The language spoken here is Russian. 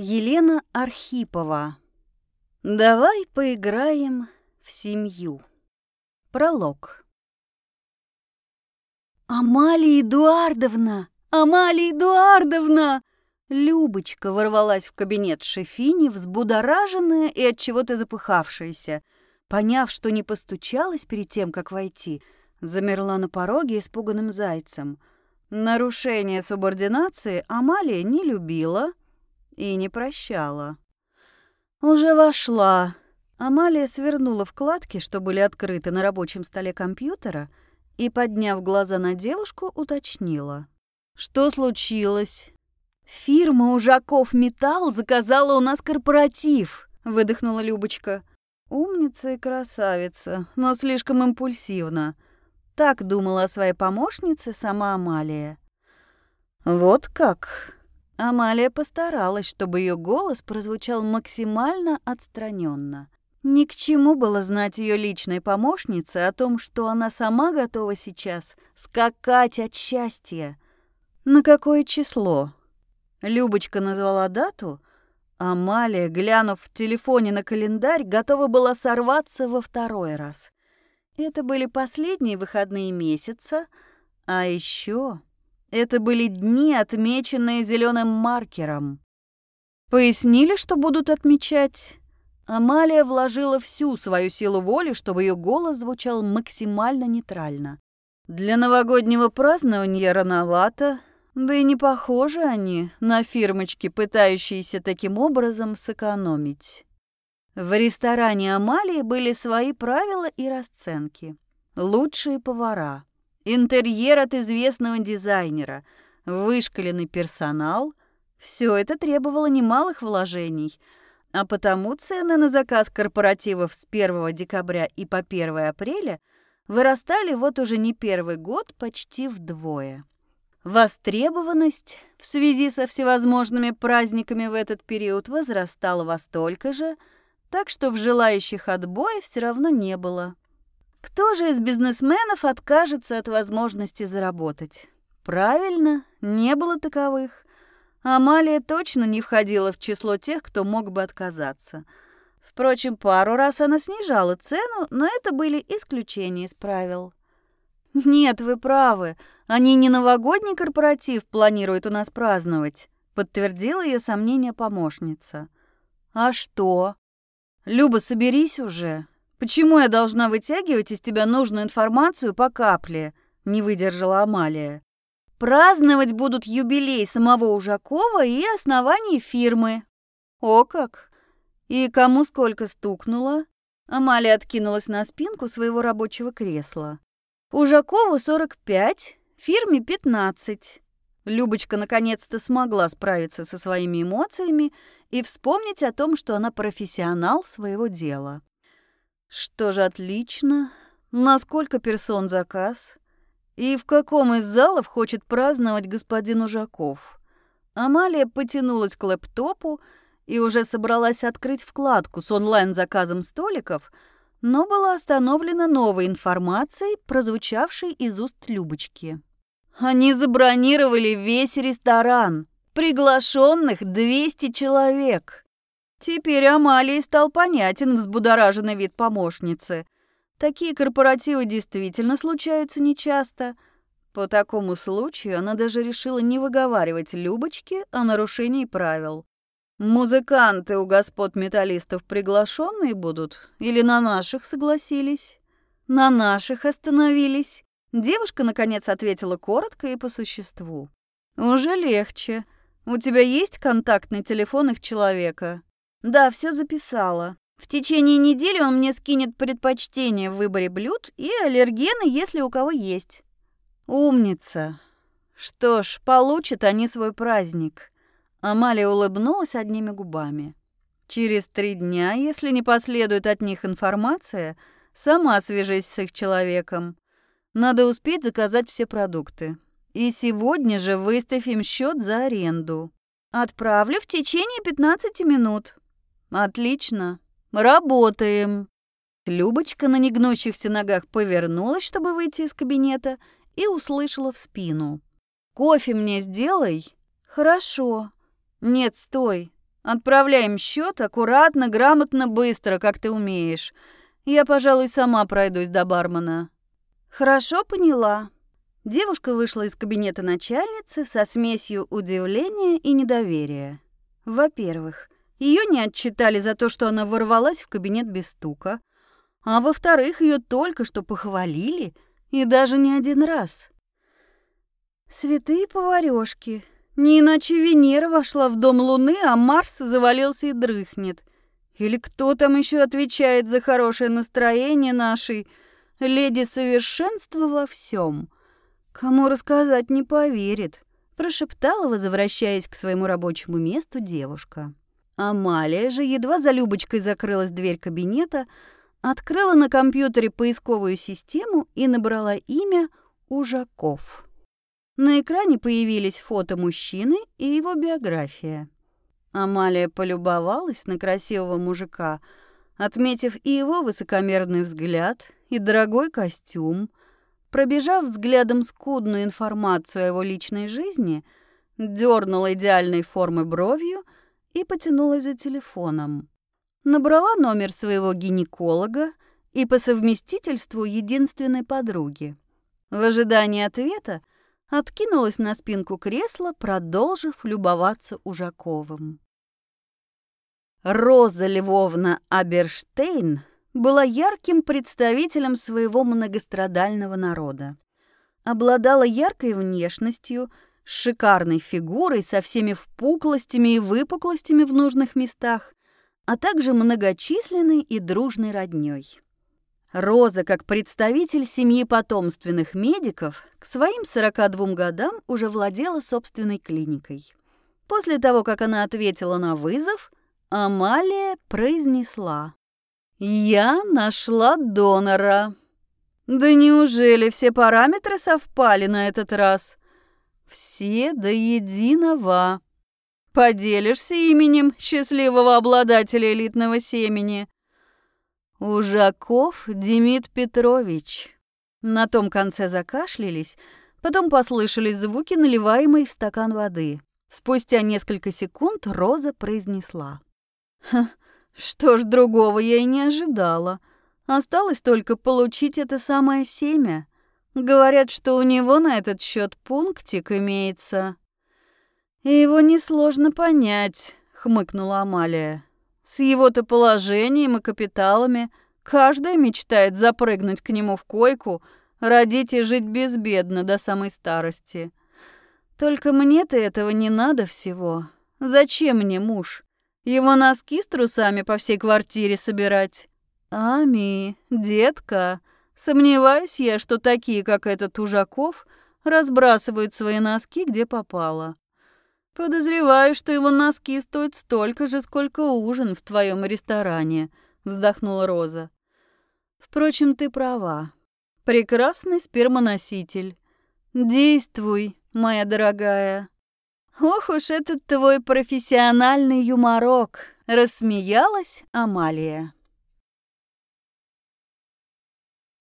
Елена Архипова. Давай поиграем в семью. Пролог. Амалия Эдуардовна! Амалия Эдуардовна! Любочка ворвалась в кабинет Шефини, взбудораженная и от чего-то запыхавшаяся. Поняв, что не постучалась перед тем, как войти, замерла на пороге испуганным зайцем. Нарушение субординации Амалия не любила — и не прощала. Уже вошла. Амалия свернула вкладки, что были открыты на рабочем столе компьютера, и, подняв глаза на девушку, уточнила. «Что случилось?» «Фирма Ужаков Металл заказала у нас корпоратив», — выдохнула Любочка. «Умница и красавица, но слишком импульсивно». Так думала о своей помощнице сама Амалия. «Вот как?» Амалия постаралась, чтобы ее голос прозвучал максимально отстраненно. Ни к чему было знать ее личной помощнице о том, что она сама готова сейчас скакать от счастья. На какое число? Любочка назвала дату. Амалия, глянув в телефоне на календарь, готова была сорваться во второй раз. Это были последние выходные месяца, а еще это были дни, отмеченные зеленым маркером. Пояснили, что будут отмечать. Амалия вложила всю свою силу воли, чтобы ее голос звучал максимально нейтрально. Для новогоднего празднования рановато, да и не похожи они на фирмочки, пытающиеся таким образом сэкономить. В ресторане Амалии были свои правила и расценки. Лучшие повара, интерьер от известного дизайнера, вышкаленный персонал – все это требовало немалых вложений, а потому цены на заказ корпоративов с 1 декабря и по 1 апреля вырастали вот уже не первый год почти вдвое. Востребованность в связи со всевозможными праздниками в этот период возрастала во столько же, так что в желающих отбоя все равно не было. Кто же из бизнесменов откажется от возможности заработать? Правильно, не было таковых. Амалия точно не входила в число тех, кто мог бы отказаться. Впрочем, пару раз она снижала цену, но это были исключения из правил. «Нет, вы правы. Они не новогодний корпоратив планируют у нас праздновать», подтвердила ее сомнение помощница. «А что?» «Люба, соберись уже. Почему я должна вытягивать из тебя нужную информацию по капле?» — не выдержала Амалия. «Праздновать будут юбилей самого Ужакова и основание фирмы». «О как! И кому сколько стукнуло?» Амалия откинулась на спинку своего рабочего кресла. «Ужакову 45, фирме 15». Любочка наконец-то смогла справиться со своими эмоциями и вспомнить о том, что она профессионал своего дела. Что же, отлично. На сколько персон заказ? И в каком из залов хочет праздновать господин Ужаков? Амалия потянулась к лэптопу и уже собралась открыть вкладку с онлайн-заказом столиков, но была остановлена новой информацией, прозвучавшей из уст Любочки. Они забронировали весь ресторан. Приглашенных 200 человек. Теперь Амалии стал понятен взбудораженный вид помощницы. Такие корпоративы действительно случаются нечасто. По такому случаю она даже решила не выговаривать Любочке о нарушении правил. Музыканты у господ металлистов приглашенные будут или на наших согласились? На наших остановились. Девушка, наконец, ответила коротко и по существу. «Уже легче. У тебя есть контактный телефон их человека?» Да, все записала. В течение недели он мне скинет предпочтение в выборе блюд и аллергены, если у кого есть. Умница. Что ж, получат они свой праздник. Амалия улыбнулась одними губами. Через три дня, если не последует от них информация, сама свяжись с их человеком. Надо успеть заказать все продукты. И сегодня же выставь им счет за аренду. Отправлю в течение 15 минут. Отлично. Работаем. Любочка на негнущихся ногах повернулась, чтобы выйти из кабинета, и услышала в спину. «Кофе мне сделай?» «Хорошо». «Нет, стой. Отправляем счет аккуратно, грамотно, быстро, как ты умеешь. Я, пожалуй, сама пройдусь до бармена». «Хорошо, поняла». Девушка вышла из кабинета начальницы со смесью удивления и недоверия. Во-первых, ее не отчитали за то, что она ворвалась в кабинет без стука. А во-вторых, ее только что похвалили, и даже не один раз. Святые поварёшки. Не иначе Венера вошла в дом Луны, а Марс завалился и дрыхнет. Или кто там еще отвечает за хорошее настроение нашей леди совершенства во всем? Кому рассказать не поверит, прошептала, возвращаясь к своему рабочему месту девушка. Амалия же едва за Любочкой закрылась дверь кабинета, открыла на компьютере поисковую систему и набрала имя Ужаков. На экране появились фото мужчины и его биография. Амалия полюбовалась на красивого мужика, отметив и его высокомерный взгляд, и дорогой костюм. Пробежав взглядом скудную информацию о его личной жизни, дернула идеальной формы бровью и потянулась за телефоном. Набрала номер своего гинеколога и по совместительству единственной подруги. В ожидании ответа откинулась на спинку кресла, продолжив любоваться Ужаковым. Роза Львовна Аберштейн была ярким представителем своего многострадального народа. Обладала яркой внешностью, шикарной фигурой со всеми впуклостями и выпуклостями в нужных местах, а также многочисленной и дружной роднёй. Роза, как представитель семьи потомственных медиков, к своим 42 годам уже владела собственной клиникой. После того, как она ответила на вызов, Амалия произнесла «Я нашла донора». «Да неужели все параметры совпали на этот раз?» «Все до единого». «Поделишься именем счастливого обладателя элитного семени?» «Ужаков Демид Петрович». На том конце закашлялись, потом послышались звуки, наливаемой в стакан воды. Спустя несколько секунд Роза произнесла. «Что ж, другого я и не ожидала. Осталось только получить это самое семя. Говорят, что у него на этот счет пунктик имеется». «Его несложно понять», — хмыкнула Амалия. С его-то положением и капиталами каждая мечтает запрыгнуть к нему в койку, родить и жить безбедно до самой старости. Только мне-то этого не надо всего. Зачем мне муж? Его носки с трусами по всей квартире собирать? Ами, детка, сомневаюсь я, что такие, как этот Ужаков, разбрасывают свои носки где попало. «Подозреваю, что его носки стоят столько же, сколько ужин в твоем ресторане», — вздохнула Роза. «Впрочем, ты права. Прекрасный спермоноситель. Действуй, моя дорогая». «Ох уж этот твой профессиональный юморок!» — рассмеялась Амалия.